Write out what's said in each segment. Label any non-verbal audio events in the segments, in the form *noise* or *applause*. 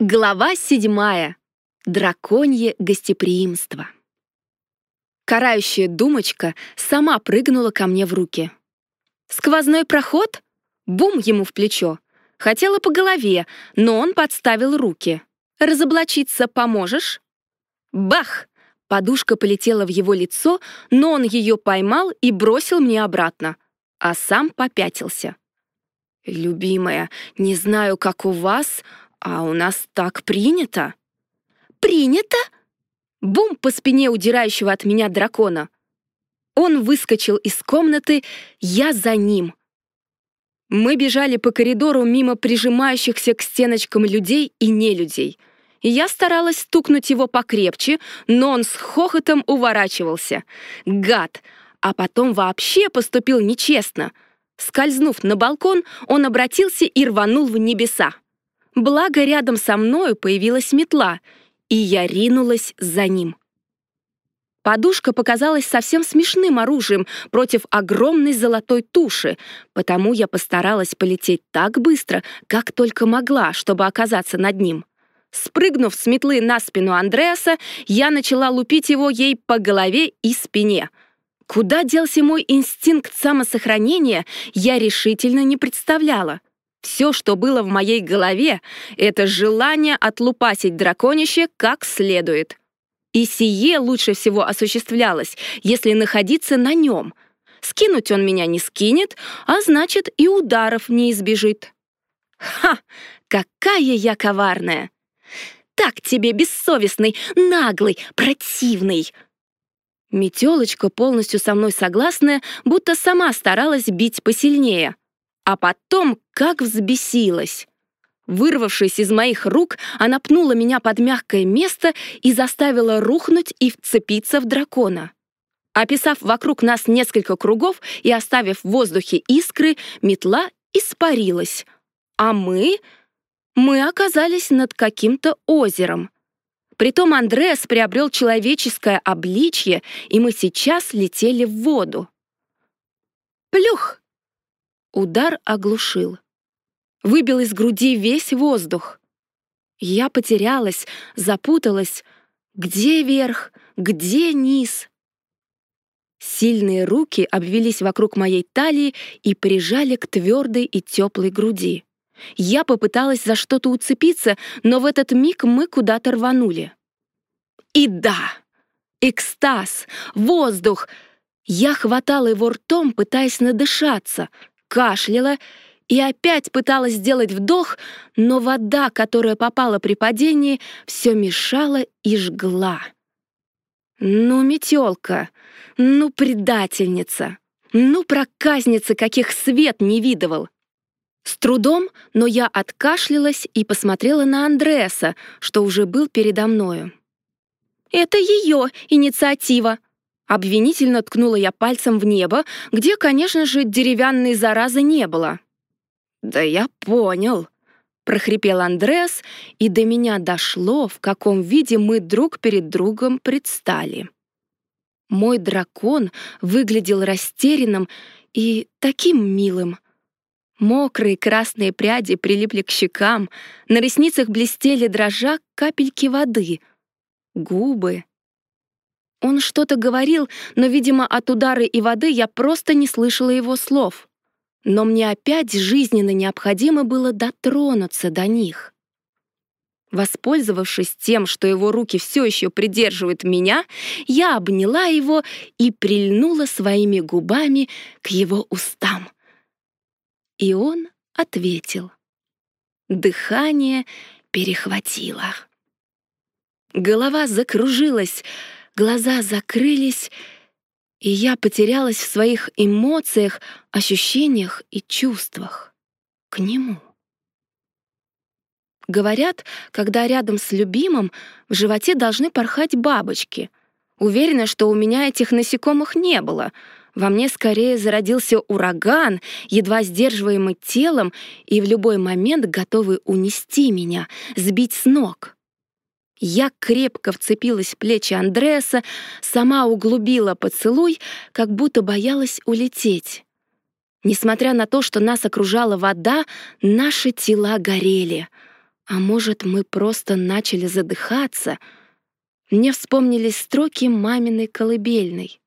Глава седьмая. Драконье гостеприимство. Карающая думочка сама прыгнула ко мне в руки. Сквозной проход? Бум ему в плечо. Хотела по голове, но он подставил руки. Разоблачиться поможешь? Бах! Подушка полетела в его лицо, но он ее поймал и бросил мне обратно, а сам попятился. «Любимая, не знаю, как у вас, а у нас так принято». «Принято?» Бум по спине удирающего от меня дракона. Он выскочил из комнаты, я за ним. Мы бежали по коридору мимо прижимающихся к стеночкам людей и нелюдей. Я старалась стукнуть его покрепче, но он с хохотом уворачивался. Гад! А потом вообще поступил нечестно — Скользнув на балкон, он обратился и рванул в небеса. Благо, рядом со мною появилась метла, и я ринулась за ним. Подушка показалась совсем смешным оружием против огромной золотой туши, потому я постаралась полететь так быстро, как только могла, чтобы оказаться над ним. Спрыгнув с метлы на спину Андреаса, я начала лупить его ей по голове и спине — Куда делся мой инстинкт самосохранения, я решительно не представляла. Все, что было в моей голове, это желание отлупасить драконище как следует. И сие лучше всего осуществлялось, если находиться на нем. Скинуть он меня не скинет, а значит и ударов не избежит. Ха! Какая я коварная! Так тебе бессовестный, наглый, противный! Метелочка, полностью со мной согласная, будто сама старалась бить посильнее. А потом как взбесилась. Вырвавшись из моих рук, она пнула меня под мягкое место и заставила рухнуть и вцепиться в дракона. Описав вокруг нас несколько кругов и оставив в воздухе искры, метла испарилась. А мы... Мы оказались над каким-то озером. Притом Андреас приобрел человеческое обличье, и мы сейчас летели в воду. Плюх! Удар оглушил. Выбил из груди весь воздух. Я потерялась, запуталась. Где верх, где низ? Сильные руки обвелись вокруг моей талии и прижали к твердой и теплой груди. Я попыталась за что-то уцепиться, но в этот миг мы куда-то рванули. И да, экстаз, воздух. Я хватала его ртом, пытаясь надышаться, кашляла и опять пыталась сделать вдох, но вода, которая попала при падении, все мешала и жгла. Ну, метелка, ну, предательница, ну, проказница, каких свет не видывал. С трудом, но я откашлялась и посмотрела на Андреаса, что уже был передо мною. «Это ее инициатива!» Обвинительно ткнула я пальцем в небо, где, конечно же, деревянной заразы не было. «Да я понял», — прохрипел Андреас, и до меня дошло, в каком виде мы друг перед другом предстали. Мой дракон выглядел растерянным и таким милым. Мокрые красные пряди прилипли к щекам, на ресницах блестели дрожа капельки воды. Губы. Он что-то говорил, но, видимо, от удара и воды я просто не слышала его слов. Но мне опять жизненно необходимо было дотронуться до них. Воспользовавшись тем, что его руки все еще придерживают меня, я обняла его и прильнула своими губами к его устам. И он ответил. Дыхание перехватило. Голова закружилась, глаза закрылись, и я потерялась в своих эмоциях, ощущениях и чувствах к нему. Говорят, когда рядом с любимым, в животе должны порхать бабочки. Уверена, что у меня этих насекомых не было — во мне скорее зародился ураган, едва сдерживаемый телом и в любой момент готовый унести меня, сбить с ног. Я крепко вцепилась в плечи Андреаса, сама углубила поцелуй, как будто боялась улететь. Несмотря на то, что нас окружала вода, наши тела горели. А может, мы просто начали задыхаться? Мне вспомнились строки маминой колыбельной.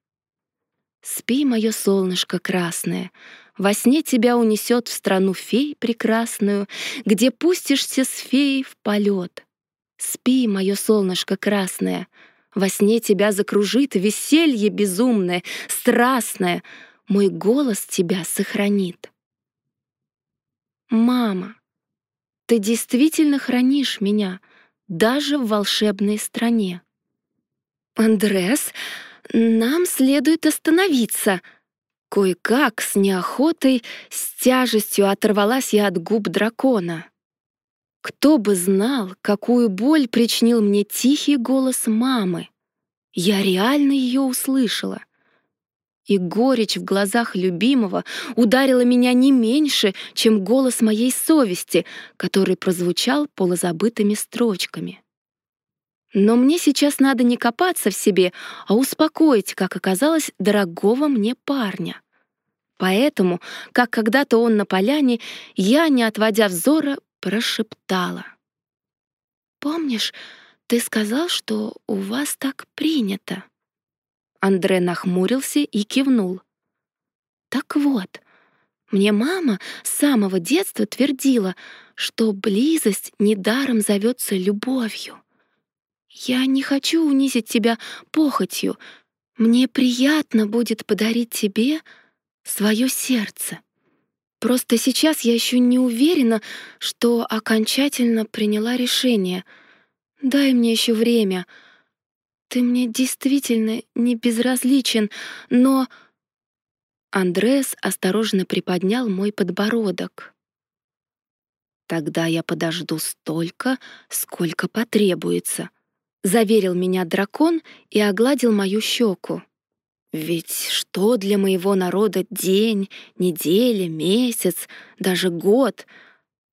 «Спи, мое солнышко красное, во сне тебя унесет в страну фей прекрасную, где пустишься с феей в полет. Спи, мое солнышко красное, во сне тебя закружит веселье безумное, страстное, мой голос тебя сохранит. Мама, ты действительно хранишь меня, даже в волшебной стране. Андрес, нам следует остановиться. Кое-как, с неохотой, с тяжестью оторвалась я от губ дракона. Кто бы знал, какую боль причинил мне тихий голос мамы. Я реально ее услышала и горечь в глазах любимого ударила меня не меньше, чем голос моей совести, который прозвучал полузабытыми строчками. Но мне сейчас надо не копаться в себе, а успокоить, как оказалось, дорогого мне парня. Поэтому, как когда-то он на поляне, я, не отводя взора, прошептала. «Помнишь, ты сказал, что у вас так принято?» Андре нахмурился и кивнул. «Так вот, мне мама с самого детства твердила, что близость недаром зовется любовью. Я не хочу унизить тебя похотью. Мне приятно будет подарить тебе свое сердце. Просто сейчас я еще не уверена, что окончательно приняла решение. Дай мне еще время — ты мне действительно не безразличен, но...» Андрес осторожно приподнял мой подбородок. «Тогда я подожду столько, сколько потребуется», — заверил меня дракон и огладил мою щеку. «Ведь что для моего народа день, неделя, месяц, даже год —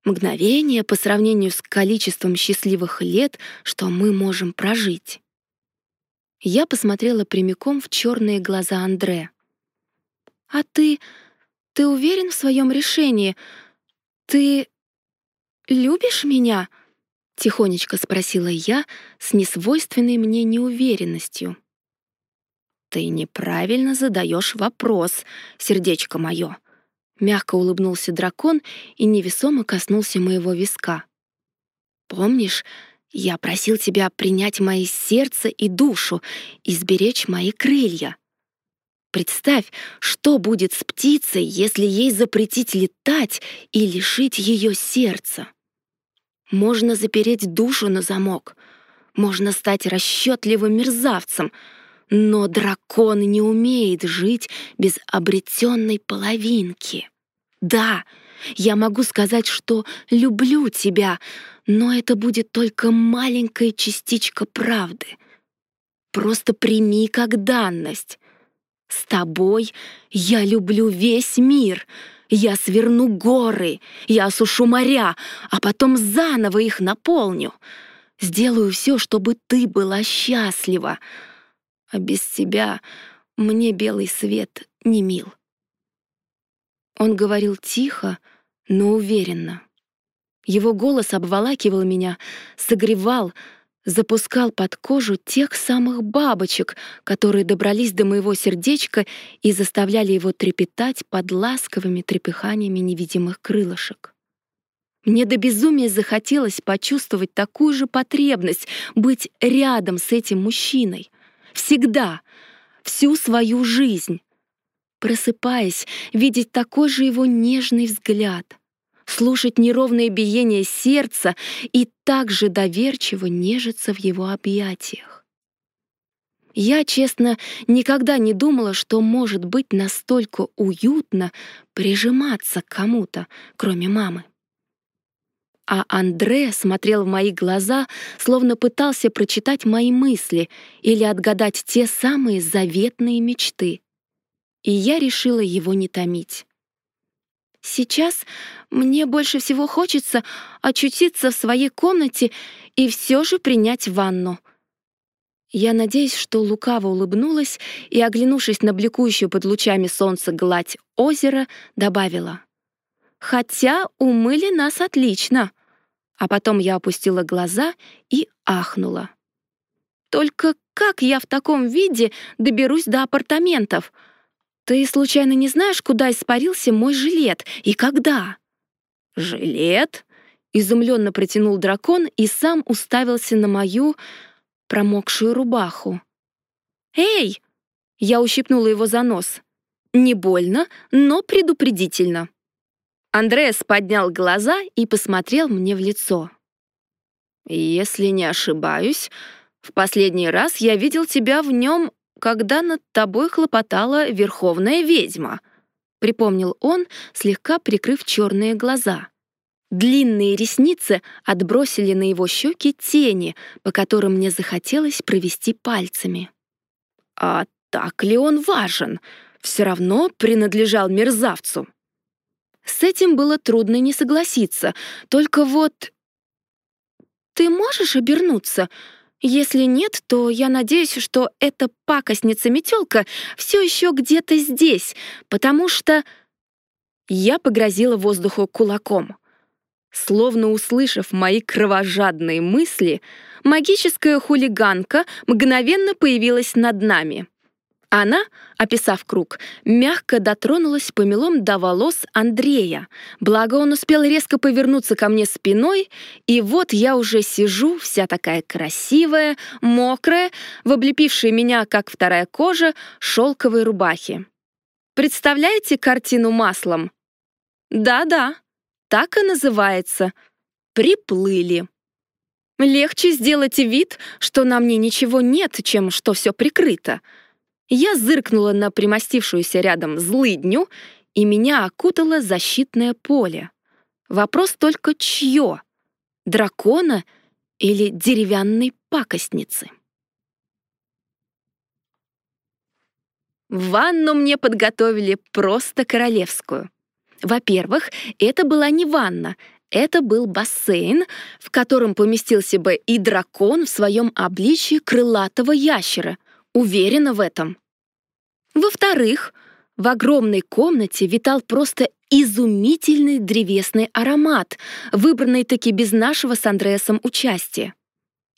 мгновение по сравнению с количеством счастливых лет, что мы можем прожить?» Я посмотрела прямиком в черные глаза Андре. «А ты... ты уверен в своем решении? Ты... любишь меня?» — тихонечко спросила я с несвойственной мне неуверенностью. «Ты неправильно задаешь вопрос, сердечко мое», — мягко улыбнулся дракон и невесомо коснулся моего виска. «Помнишь, я просил тебя принять мои сердце и душу и сберечь мои крылья. Представь, что будет с птицей, если ей запретить летать и лишить ее сердца. Можно запереть душу на замок, можно стать расчетливым мерзавцем, но дракон не умеет жить без обретенной половинки. Да, я могу сказать, что люблю тебя, но это будет только маленькая частичка правды. Просто прими как данность. С тобой я люблю весь мир. Я сверну горы, я осушу моря, а потом заново их наполню. Сделаю все, чтобы ты была счастлива. А без тебя мне белый свет не мил. Он говорил тихо, но уверенно. Его голос обволакивал меня, согревал, запускал под кожу тех самых бабочек, которые добрались до моего сердечка и заставляли его трепетать под ласковыми трепыханиями невидимых крылышек. Мне до безумия захотелось почувствовать такую же потребность быть рядом с этим мужчиной. Всегда, всю свою жизнь. Просыпаясь, видеть такой же его нежный взгляд — слушать неровное биение сердца и также доверчиво нежиться в его объятиях. Я, честно, никогда не думала, что может быть настолько уютно прижиматься к кому-то, кроме мамы. А Андре смотрел в мои глаза, словно пытался прочитать мои мысли или отгадать те самые заветные мечты. И я решила его не томить. Сейчас мне больше всего хочется очутиться в своей комнате и все же принять ванну. Я надеюсь, что лукаво улыбнулась и, оглянувшись на бликующую под лучами солнца гладь озера, добавила. «Хотя умыли нас отлично. А потом я опустила глаза и ахнула. Только как я в таком виде доберусь до апартаментов? Ты случайно не знаешь, куда испарился мой жилет и когда? Жилет? Изумленно протянул дракон и сам уставился на мою промокшую рубаху. «Эй!» — я ущипнула его за нос. Не больно, но предупредительно. Андреас поднял глаза и посмотрел мне в лицо. «Если не ошибаюсь, в последний раз я видел тебя в нем, когда над тобой хлопотала верховная ведьма», — припомнил он, слегка прикрыв черные глаза. Длинные ресницы отбросили на его щеки тени, по которым мне захотелось провести пальцами. «А так ли он важен? Все равно принадлежал мерзавцу». С этим было трудно не согласиться, только вот... «Ты можешь обернуться? Если нет, то я надеюсь, что эта пакостница-метелка все еще где-то здесь, потому что...» Я погрозила воздуху кулаком. Словно услышав мои кровожадные мысли, магическая хулиганка мгновенно появилась над нами — она, описав круг, мягко дотронулась помелом до волос Андрея. Благо он успел резко повернуться ко мне спиной, и вот я уже сижу, вся такая красивая, мокрая, в облепившей меня, как вторая кожа, шелковой рубахе. Представляете картину маслом? Да-да, так и называется. Приплыли. Легче сделать вид, что на мне ничего нет, чем что все прикрыто — я зыркнула на примостившуюся рядом злыдню, и меня окутало защитное поле. Вопрос только чье? Дракона или деревянной пакостницы? Ванну мне подготовили просто королевскую. Во-первых, это была не ванна, это был бассейн, в котором поместился бы и дракон в своем обличии крылатого ящера — Уверена в этом. Во-вторых, в огромной комнате витал просто изумительный древесный аромат, выбранный таки без нашего с Андреасом участия.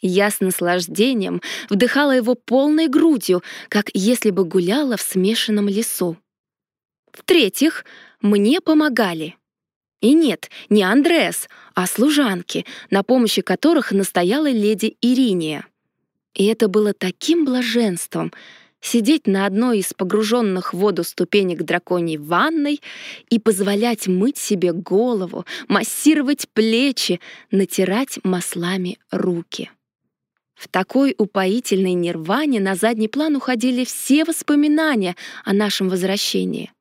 Я с наслаждением вдыхала его полной грудью, как если бы гуляла в смешанном лесу. В-третьих, мне помогали. И нет, не Андреас, а служанки, на помощи которых настояла леди Ириния. И это было таким блаженством — сидеть на одной из погруженных в воду ступенек драконьей ванной и позволять мыть себе голову, массировать плечи, натирать маслами руки. В такой упоительной нирване на задний план уходили все воспоминания о нашем возвращении.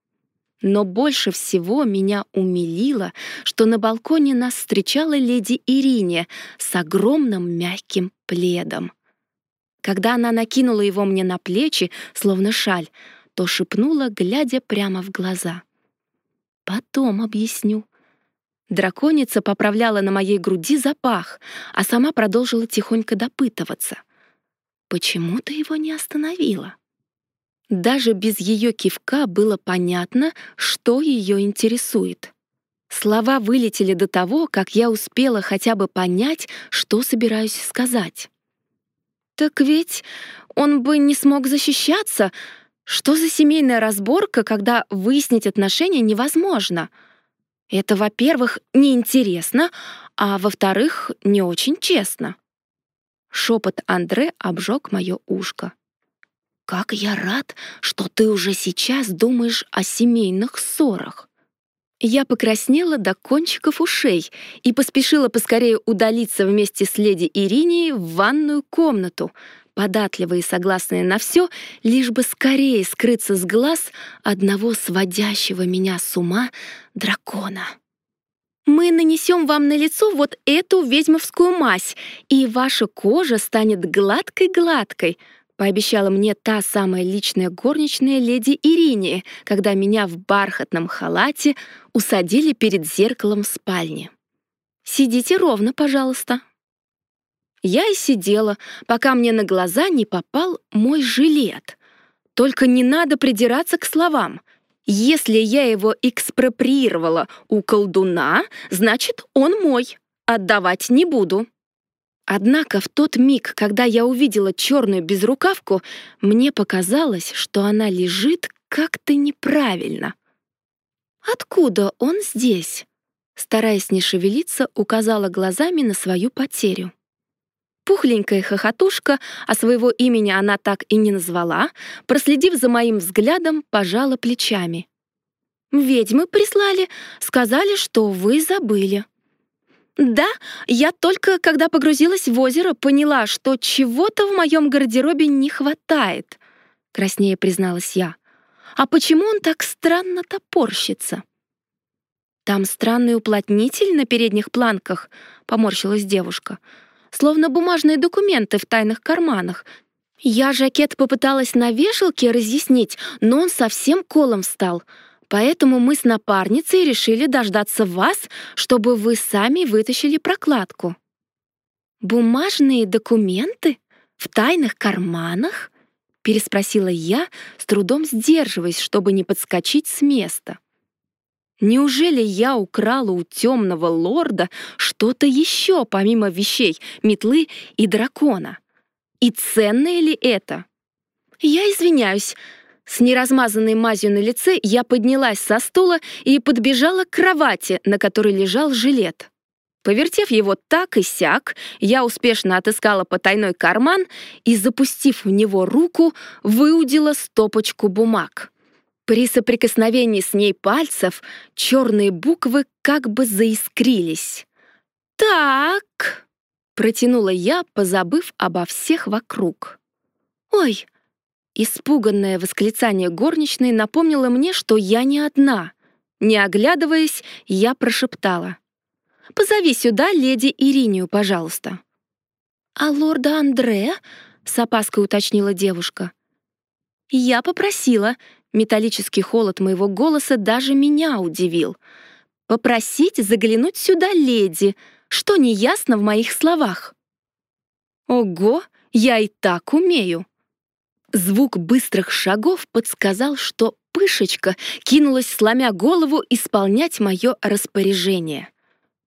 Но больше всего меня умилило, что на балконе нас встречала леди Ирине с огромным мягким пледом. Когда она накинула его мне на плечи, словно шаль, то шепнула, глядя прямо в глаза. «Потом объясню». Драконица поправляла на моей груди запах, а сама продолжила тихонько допытываться. «Почему ты его не остановила?» Даже без ее кивка было понятно, что ее интересует. Слова вылетели до того, как я успела хотя бы понять, что собираюсь сказать. «Так ведь он бы не смог защищаться. Что за семейная разборка, когда выяснить отношения невозможно? Это, во-первых, неинтересно, а во-вторых, не очень честно». Шепот Андре обжег мое ушко. «Как я рад, что ты уже сейчас думаешь о семейных ссорах!» Я покраснела до кончиков ушей и поспешила поскорее удалиться вместе с леди Иринией в ванную комнату, податливая и согласная на все, лишь бы скорее скрыться с глаз одного сводящего меня с ума дракона. «Мы нанесем вам на лицо вот эту ведьмовскую мазь, и ваша кожа станет гладкой-гладкой», пообещала мне та самая личная горничная леди Ирине, когда меня в бархатном халате усадили перед зеркалом в спальне. «Сидите ровно, пожалуйста». Я и сидела, пока мне на глаза не попал мой жилет. Только не надо придираться к словам. Если я его экспроприировала у колдуна, значит, он мой. отдавать не буду. Однако в тот миг, когда я увидела черную безрукавку, мне показалось, что она лежит как-то неправильно. «Откуда он здесь?» Стараясь не шевелиться, указала глазами на свою потерю. Пухленькая хохотушка, а своего имени она так и не назвала, проследив за моим взглядом, пожала плечами. «Ведьмы прислали, сказали, что вы забыли». «Да, я только, когда погрузилась в озеро, поняла, что чего-то в моем гардеробе не хватает», — краснее призналась я. «А почему он так странно топорщится?» «Там странный уплотнитель на передних планках», — поморщилась девушка словно бумажные документы в тайных карманах. Я жакет попыталась на вешалке разъяснить, но он совсем колом стал. Поэтому мы с напарницей решили дождаться вас, чтобы вы сами вытащили прокладку. «Бумажные документы? В тайных карманах?» — переспросила я, с трудом сдерживаясь, чтобы не подскочить с места. Неужели я украла у темного лорда что-то еще, помимо вещей, метлы и дракона? И ценное ли это? Я извиняюсь. С неразмазанной мазью на лице я поднялась со стула и подбежала к кровати, на которой лежал жилет. Повертев его так и сяк, я успешно отыскала потайной карман и, запустив в него руку, выудила стопочку бумаг. При соприкосновении с ней пальцев черные буквы как бы заискрились. «Так», — протянула я, позабыв обо всех вокруг. «Ой!» Испуганное восклицание горничной напомнило мне, что я не одна. Не оглядываясь, я прошептала. «Позови сюда леди Иринию, пожалуйста». «А лорда Андре?» — с опаской уточнила девушка. «Я попросила», Металлический холод моего голоса даже меня удивил. «Попросить заглянуть сюда леди, что неясно в моих словах». «Ого, я и так умею!» Звук быстрых шагов подсказал, что Пышечка кинулась, сломя голову, исполнять мое распоряжение.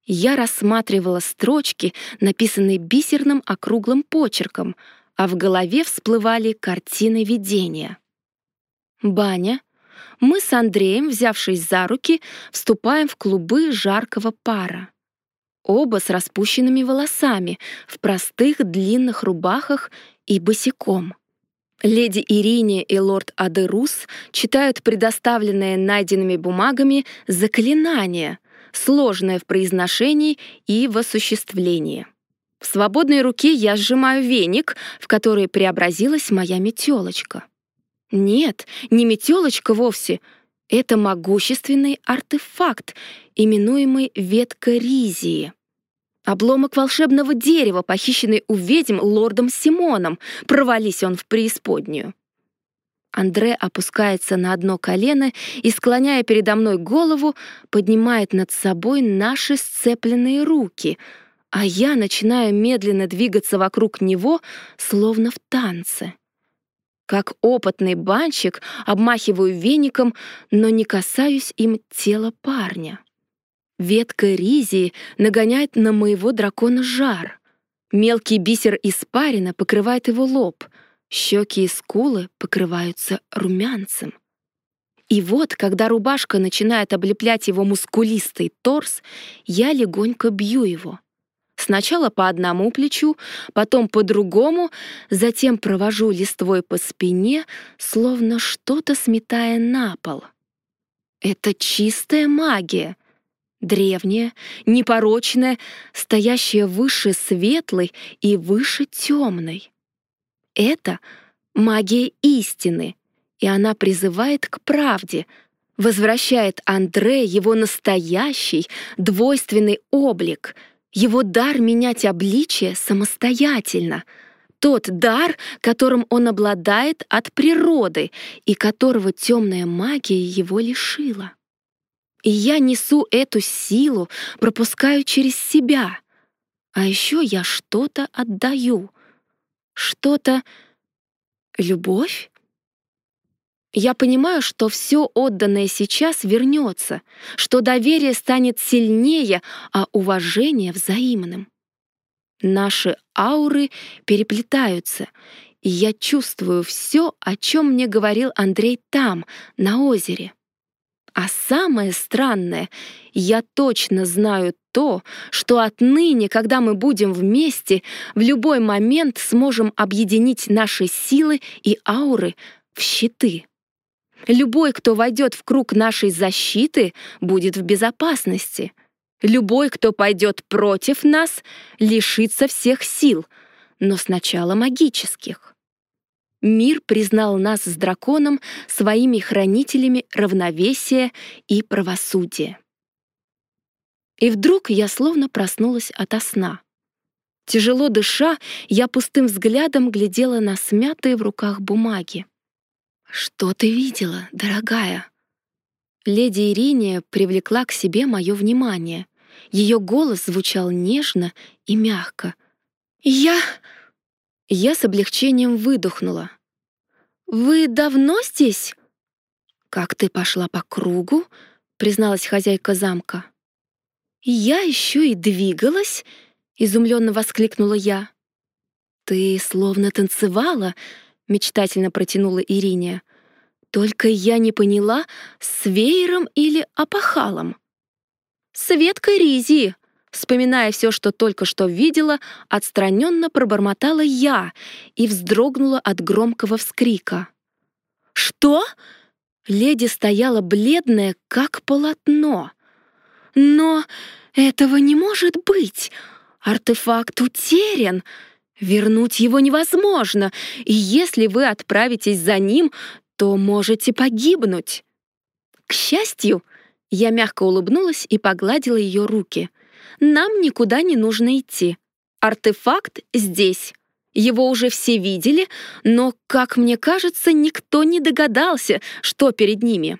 Я рассматривала строчки, написанные бисерным округлым почерком, а в голове всплывали картины видения. Баня. Мы с Андреем, взявшись за руки, вступаем в клубы жаркого пара. Оба с распущенными волосами, в простых длинных рубахах и босиком. Леди Ирине и лорд Адерус читают предоставленное найденными бумагами заклинание, сложное в произношении и в осуществлении. В свободной руке я сжимаю веник, в который преобразилась моя метелочка. Нет, не метелочка вовсе. Это могущественный артефакт, именуемый ветка. Обломок волшебного дерева, похищенный у ведьм лордом Симоном. Провались он в преисподнюю. Андре опускается на одно колено и, склоняя передо мной голову, поднимает над собой наши сцепленные руки, а я начинаю медленно двигаться вокруг него, словно в танце. Как опытный банщик обмахиваю веником, но не касаюсь им тела парня. Ветка ризии нагоняет на моего дракона жар. Мелкий бисер испарина покрывает его лоб, щеки и скулы покрываются румянцем. И вот, когда рубашка начинает облеплять его мускулистый торс, я легонько бью его. Сначала по одному плечу, потом по другому, затем провожу листвой по спине, словно что-то сметая на пол. Это чистая магия, древняя, непорочная, стоящая выше светлой и выше темной. Это магия истины, и она призывает к правде, возвращает Андре его настоящий, двойственный облик — его дар менять обличие самостоятельно. Тот дар, которым он обладает от природы и которого темная магия его лишила. И я несу эту силу, пропускаю через себя. А еще я что-то отдаю. Что-то... Любовь? Я понимаю, что все отданное сейчас вернется, что доверие станет сильнее, а уважение взаимным. Наши ауры переплетаются, и я чувствую все, о чем мне говорил Андрей там, на озере. А самое странное, я точно знаю то, что отныне, когда мы будем вместе, в любой момент сможем объединить наши силы и ауры в щиты. Любой, кто войдет в круг нашей защиты, будет в безопасности. Любой, кто пойдет против нас, лишится всех сил, но сначала магических. Мир признал нас с драконом своими хранителями равновесия и правосудия. И вдруг я словно проснулась ото сна. Тяжело дыша, я пустым взглядом глядела на смятые в руках бумаги. «Что ты видела, дорогая?» Леди Ириния привлекла к себе мое внимание. Ее голос звучал нежно и мягко. «Я...» Я с облегчением выдохнула. «Вы давно здесь?» «Как ты пошла по кругу?» — призналась хозяйка замка. «Я еще и двигалась?» — изумленно воскликнула я. «Ты словно танцевала», — мечтательно протянула Ириния. «Только я не поняла, с веером или опахалом?» «С веткой ризи», Вспоминая все, что только что видела, отстраненно пробормотала я и вздрогнула от громкого вскрика. «Что?» Леди стояла бледная, как полотно. «Но этого не может быть! Артефакт утерян!» Вернуть его невозможно, и если вы отправитесь за ним, то можете погибнуть. К счастью, я мягко улыбнулась и погладила ее руки. Нам никуда не нужно идти. Артефакт здесь. Его уже все видели, но, как мне кажется, никто не догадался, что перед ними.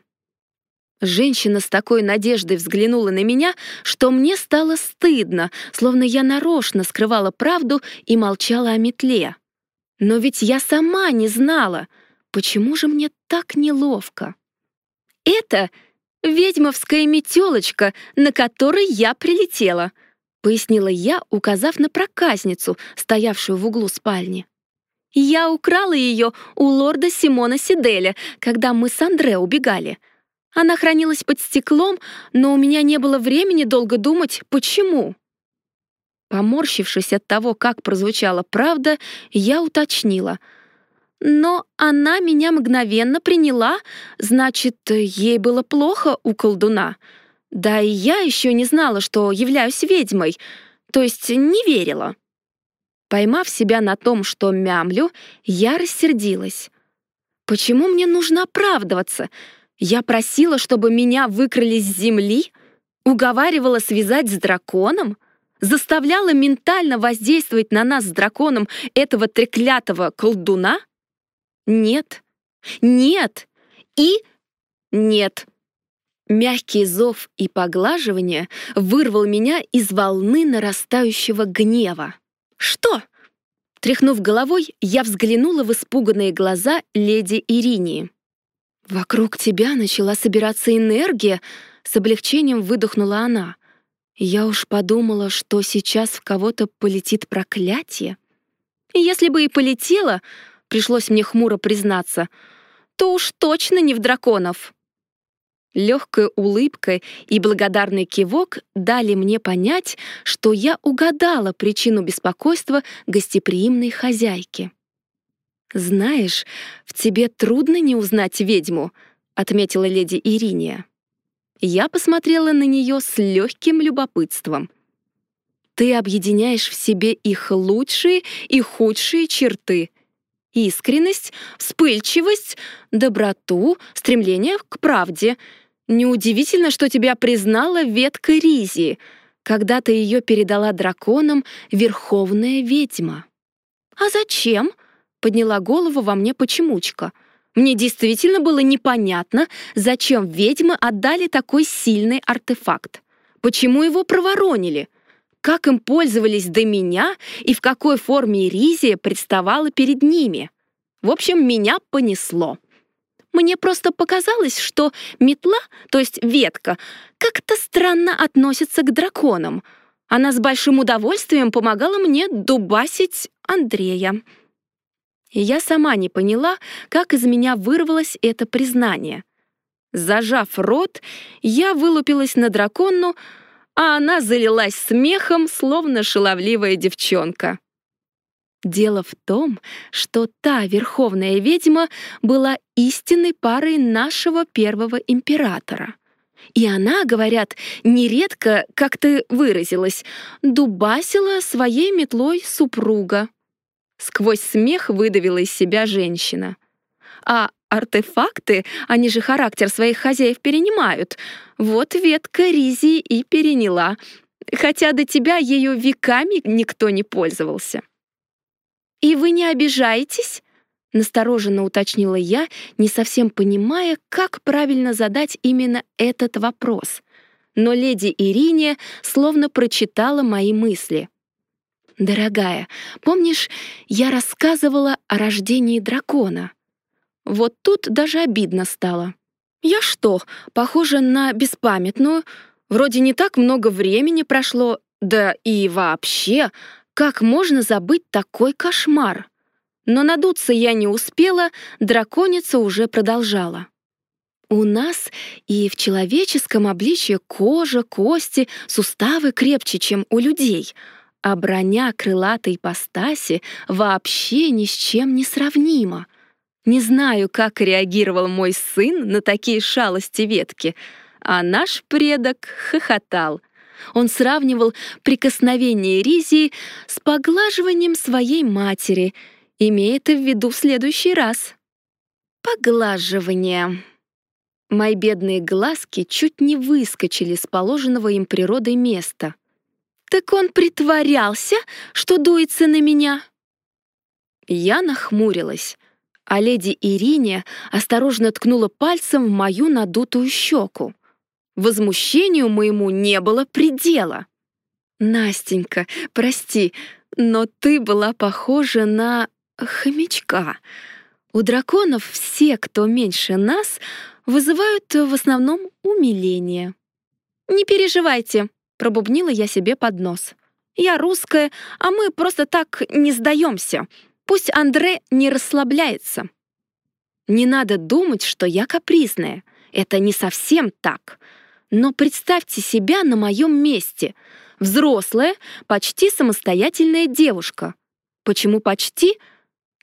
Женщина с такой надеждой взглянула на меня, что мне стало стыдно, словно я нарочно скрывала правду и молчала о метле. Но ведь я сама не знала, почему же мне так неловко. Это «Ведьмовская метелочка, на которой я прилетела», — пояснила я, указав на проказницу, стоявшую в углу спальни. «Я украла ее у лорда Симона Сиделя, когда мы с Андре убегали. Она хранилась под стеклом, но у меня не было времени долго думать, почему». Поморщившись от того, как прозвучала правда, я уточнила — но она меня мгновенно приняла, значит, ей было плохо у колдуна. Да и я еще не знала, что являюсь ведьмой, то есть не верила. Поймав себя на том, что мямлю, я рассердилась. Почему мне нужно оправдываться? Я просила, чтобы меня выкрали с земли, уговаривала связать с драконом, заставляла ментально воздействовать на нас с драконом этого треклятого колдуна — нет, нет и нет. Мягкий зов и поглаживание вырвал меня из волны нарастающего гнева. «Что?» Тряхнув головой, я взглянула в испуганные глаза леди Иринии. «Вокруг тебя начала собираться энергия», — с облегчением выдохнула она. «Я уж подумала, что сейчас в кого-то полетит проклятие». «Если бы и полетело, пришлось мне хмуро признаться, то уж точно не в драконов. Легкая улыбка и благодарный кивок дали мне понять, что я угадала причину беспокойства гостеприимной хозяйки. «Знаешь, в тебе трудно не узнать ведьму», — отметила леди Ириния. Я посмотрела на нее с легким любопытством. «Ты объединяешь в себе их лучшие и худшие черты», искренность, вспыльчивость, доброту, стремление к правде. Неудивительно, что тебя признала ветка Ризи, когда ты ее передала драконам верховная ведьма. «А зачем?» — подняла голову во мне почемучка. Мне действительно было непонятно, зачем ведьмы отдали такой сильный артефакт. Почему его проворонили — как им пользовались до меня и в какой форме Ризия представала перед ними. В общем, меня понесло. Мне просто показалось, что метла, то есть ветка, как-то странно относится к драконам. Она с большим удовольствием помогала мне дубасить Андрея. Я сама не поняла, как из меня вырвалось это признание. Зажав рот, я вылупилась на драконну, а она залилась смехом, словно шаловливая девчонка. Дело в том, что та верховная ведьма была истинной парой нашего первого императора. И она, говорят, нередко, как ты выразилась, дубасила своей метлой супруга. Сквозь смех выдавила из себя женщина. А артефакты, они же характер своих хозяев перенимают. Вот ветка Ризи и переняла, хотя до тебя ею веками никто не пользовался. «И вы не обижаетесь?» — настороженно уточнила я, не совсем понимая, как правильно задать именно этот вопрос. Но леди Ирине словно прочитала мои мысли. «Дорогая, помнишь, я рассказывала о рождении дракона?» Вот тут даже обидно стало. «Я что, похожа на беспамятную? Вроде не так много времени прошло, да и вообще, как можно забыть такой кошмар? Но надуться я не успела, драконица уже продолжала. У нас и в человеческом обличье кожа, кости, суставы крепче, чем у людей, а броня крылатой ипостаси вообще ни с чем не сравнима. Не знаю, как реагировал мой сын на такие шалости ветки, а наш предок хохотал — он сравнивал прикосновение Ризии с поглаживанием своей матери, имея это в виду в следующий раз. Поглаживание. Мои бедные глазки чуть не выскочили с положенного им природой места. Так он притворялся, что дуется на меня. Я нахмурилась, а леди Ирине осторожно ткнула пальцем в мою надутую щеку. Возмущению моему не было предела. «Настенька, прости, но ты была похожа на хомячка. У драконов все, кто меньше нас, вызывают в основном умиление». «Не переживайте», — пробубнила я себе под нос. «Я русская, а мы просто так не сдаемся. Пусть Андре не расслабляется». Не надо думать, что я капризная. Это не совсем так. Но представьте себя на моем месте. Взрослая, почти самостоятельная девушка. Почему почти?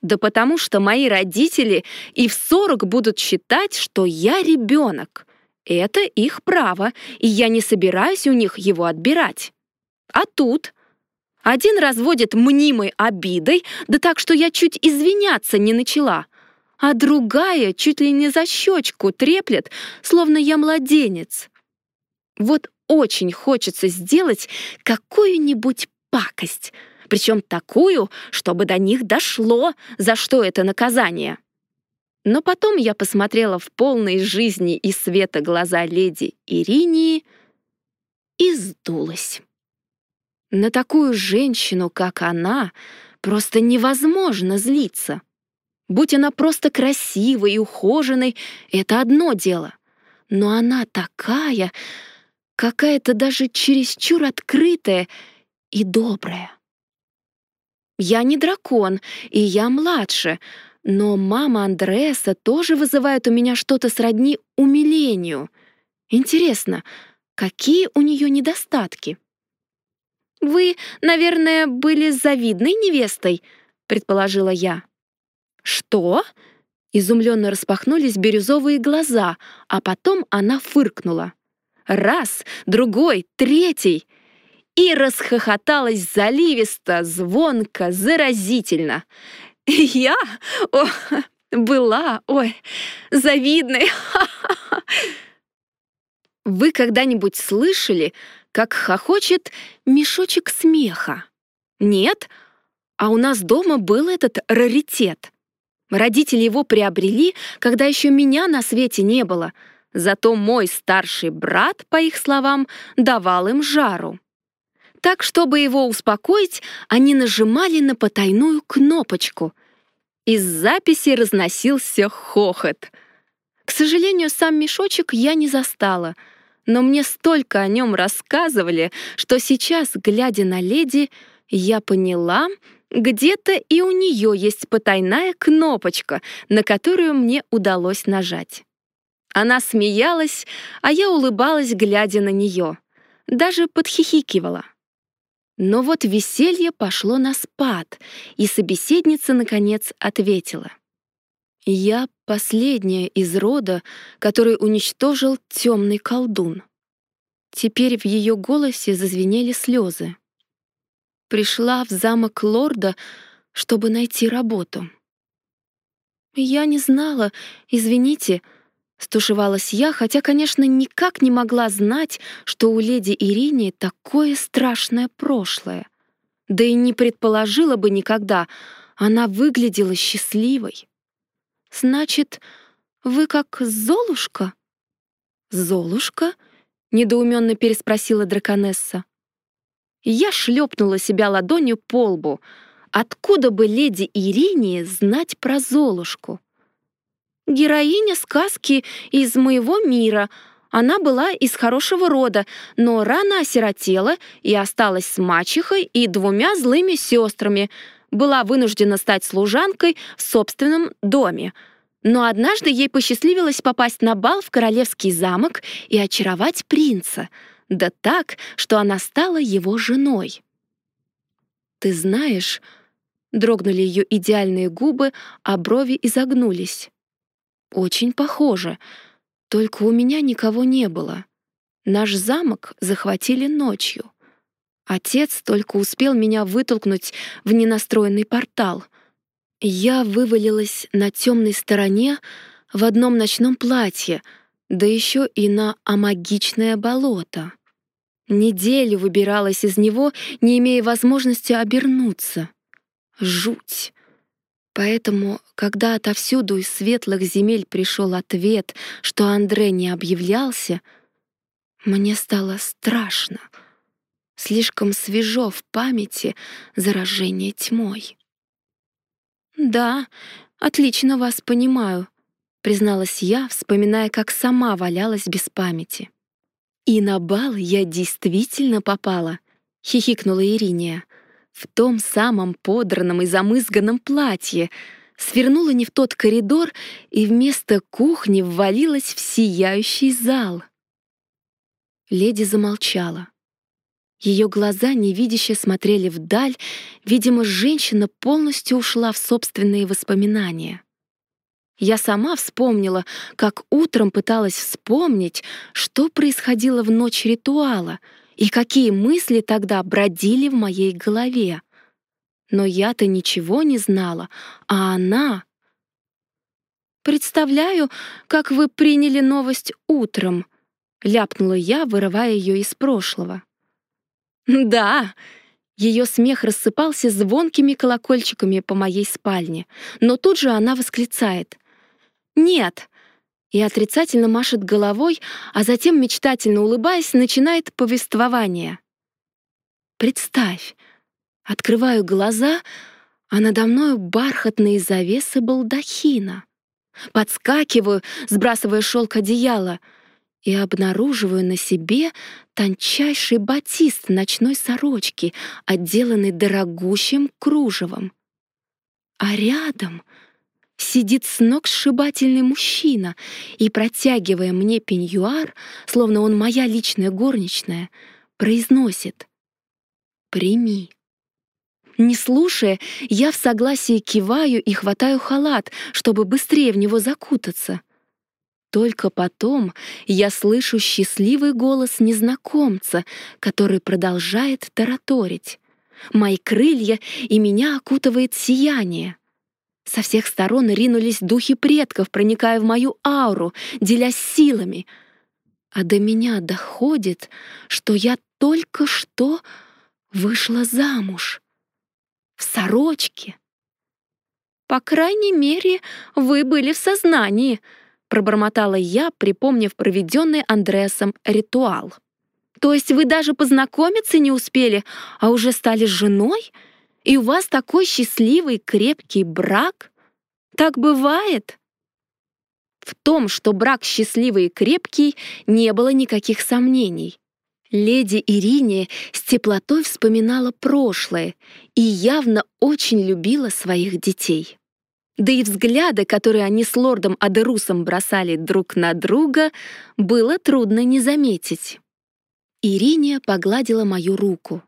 Да потому что мои родители и в 40 будут считать, что я ребенок. Это их право, и я не собираюсь у них его отбирать. А тут один разводит мнимой обидой, да так, что я чуть извиняться не начала, а другая чуть ли не за щечку треплет, словно я младенец. Вот очень хочется сделать какую-нибудь пакость, причем такую, чтобы до них дошло, за что это наказание. Но потом я посмотрела в полной жизни и света глаза леди Иринии и сдулась. На такую женщину, как она, просто невозможно злиться. Будь она просто красивой и ухоженной, это одно дело. Но она такая, какая-то даже чересчур открытая и добрая. Я не дракон, и я младше, но мама Андреаса тоже вызывает у меня что-то сродни умилению. Интересно, какие у нее недостатки? «Вы, наверное, были завидной невестой», — предположила я. «Что?» Изумленно распахнулись бирюзовые глаза, а потом она фыркнула. Раз, другой, третий. И расхохоталась заливисто, звонко, заразительно. Я о, была, ой, завидной. *laughs* Вы когда-нибудь слышали, как хохочет мешочек смеха? Нет? А у нас дома был этот раритет. Родители его приобрели, когда еще меня на свете не было — Зато мой старший брат, по их словам, давал им жару. Так, чтобы его успокоить, они нажимали на потайную кнопочку. Из записи разносился хохот. К сожалению, сам мешочек я не застала, но мне столько о нем рассказывали, что сейчас, глядя на леди, я поняла, где-то и у нее есть потайная кнопочка, на которую мне удалось нажать. Она смеялась, а я улыбалась, глядя на нее. Даже подхихикивала. Но вот веселье пошло на спад, и собеседница, наконец, ответила. «Я последняя из рода, который уничтожил темный колдун». Теперь в ее голосе зазвенели слезы пришла в замок лорда, чтобы найти работу. «Я не знала, извините», — стушевалась я, хотя, конечно, никак не могла знать, что у леди Ирине такое страшное прошлое. Да и не предположила бы никогда, она выглядела счастливой. «Значит, вы как Золушка?» «Золушка?» — недоуменно переспросила драконесса. Я шлепнула себя ладонью по лбу. Откуда бы леди Ирине знать про Золушку? Героиня сказки из моего мира. Она была из хорошего рода, но рано осиротела и осталась с мачехой и двумя злыми сестрами. Была вынуждена стать служанкой в собственном доме. Но однажды ей посчастливилось попасть на бал в королевский замок и очаровать принца — да так, что она стала его женой. «Ты знаешь...» — дрогнули ее идеальные губы, а брови изогнулись. «Очень похоже, только у меня никого не было. Наш замок захватили ночью. Отец только успел меня вытолкнуть в ненастроенный портал. Я вывалилась на темной стороне в одном ночном платье, да еще и на амагичное болото. Неделю выбиралась из него, не имея возможности обернуться. Жуть. Поэтому, когда отовсюду из светлых земель пришел ответ, что Андре не объявлялся, мне стало страшно. Слишком свежо в памяти заражение тьмой. «Да, отлично вас понимаю», — призналась я, вспоминая, как сама валялась без памяти. «И на бал я действительно попала», — хихикнула Ириния. «В том самом подранном и замызганном платье. Свернула не в тот коридор и вместо кухни ввалилась в сияющий зал». Леди замолчала. Ее глаза невидяще смотрели вдаль, видимо, женщина полностью ушла в собственные воспоминания. Я сама вспомнила, как утром пыталась вспомнить, что происходило в ночь ритуала и какие мысли тогда бродили в моей голове. Но я-то ничего не знала, а она... «Представляю, как вы приняли новость утром», — ляпнула я, вырывая ее из прошлого. «Да», ее смех рассыпался звонкими колокольчиками по моей спальне, но тут же она восклицает. «Нет!» и отрицательно машет головой, а затем, мечтательно улыбаясь, начинает повествование. «Представь, открываю глаза, а надо мною бархатные завесы балдахина. Подскакиваю, сбрасывая шелк одеяла, и обнаруживаю на себе тончайший батист ночной сорочки, отделанный дорогущим кружевом. А рядом — Сидит с ног сшибательный мужчина и, протягивая мне пеньюар, словно он моя личная горничная, произносит «Прими». Не слушая, я в согласии киваю и хватаю халат, чтобы быстрее в него закутаться. Только потом я слышу счастливый голос незнакомца, который продолжает тараторить. Мои крылья и меня окутывает сияние. Со всех сторон ринулись духи предков, проникая в мою ауру, делясь силами. А до меня доходит, что я только что вышла замуж. В сорочке. «По крайней мере, вы были в сознании», — пробормотала я, припомнив проведенный Андреасом ритуал. «То есть вы даже познакомиться не успели, а уже стали женой?» и у вас такой счастливый, крепкий брак? Так бывает?» В том, что брак счастливый и крепкий, не было никаких сомнений. Леди Ирине с теплотой вспоминала прошлое и явно очень любила своих детей. Да и взгляды, которые они с лордом Адерусом бросали друг на друга, было трудно не заметить. Ирине погладила мою руку.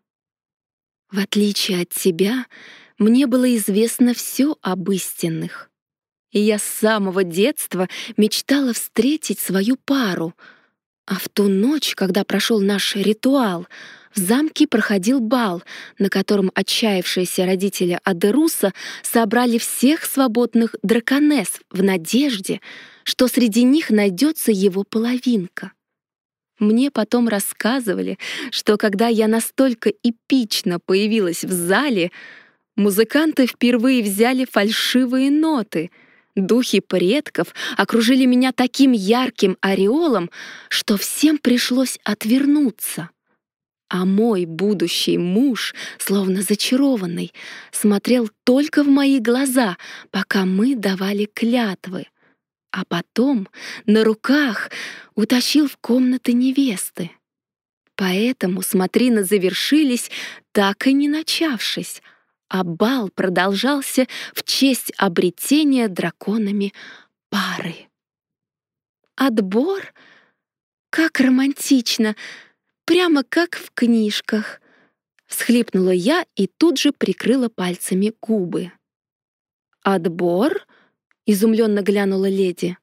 В отличие от тебя, мне было известно все об истинных. И я с самого детства мечтала встретить свою пару. А в ту ночь, когда прошел наш ритуал, в замке проходил бал, на котором отчаявшиеся родители Адеруса собрали всех свободных драконесс в надежде, что среди них найдется его половинка. Мне потом рассказывали, что когда я настолько эпично появилась в зале, музыканты впервые взяли фальшивые ноты. Духи предков окружили меня таким ярким ореолом, что всем пришлось отвернуться. А мой будущий муж, словно зачарованный, смотрел только в мои глаза, пока мы давали клятвы. А потом на руках утащил в комнаты невесты. Поэтому смотрины завершились, так и не начавшись, а бал продолжался в честь обретения драконами пары. Отбор? Как романтично! Прямо как в книжках. Всхлипнула я и тут же прикрыла пальцами губы. «Отбор?» — изумленно глянула леди.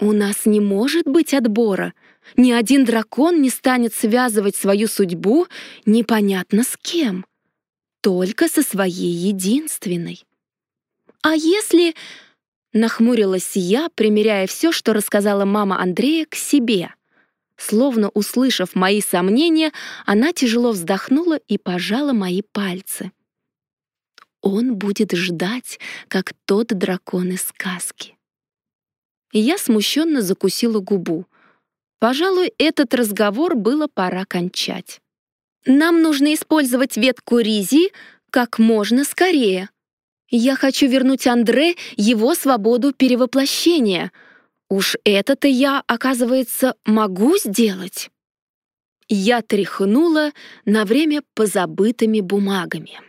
«У нас не может быть отбора. Ни один дракон не станет связывать свою судьбу непонятно с кем. Только со своей единственной. А если...» — нахмурилась я, примеряя все, что рассказала мама Андрея, к себе — Словно услышав мои сомнения, она тяжело вздохнула и пожала мои пальцы. Он будет ждать, как тот дракон из сказки. Я смущенно закусила губу. Пожалуй, этот разговор было пора кончать. Нам нужно использовать ветку ризи как можно скорее. Я хочу вернуть Андре его свободу перевоплощения — Уж это-то я, оказывается, могу сделать. Я тряхнула на время позабытыми бумагами.